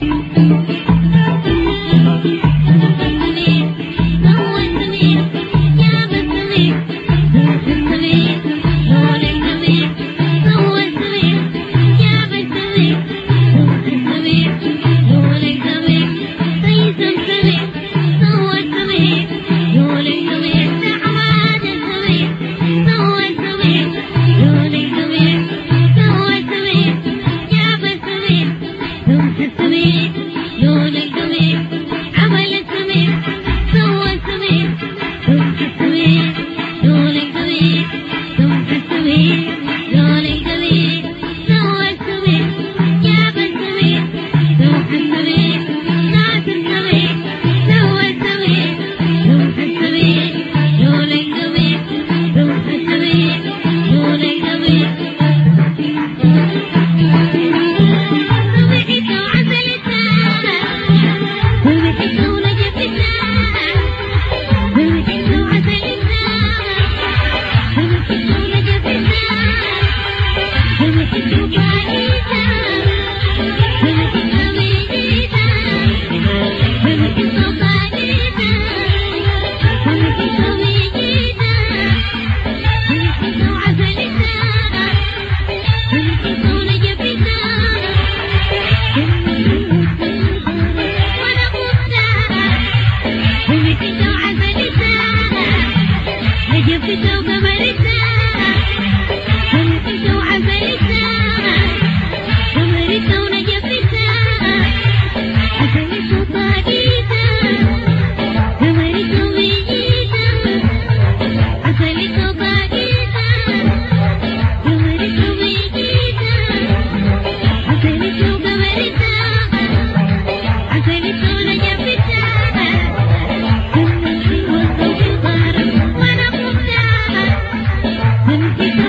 Thank you. sweet, don't be sweet. Thank you. जिनकी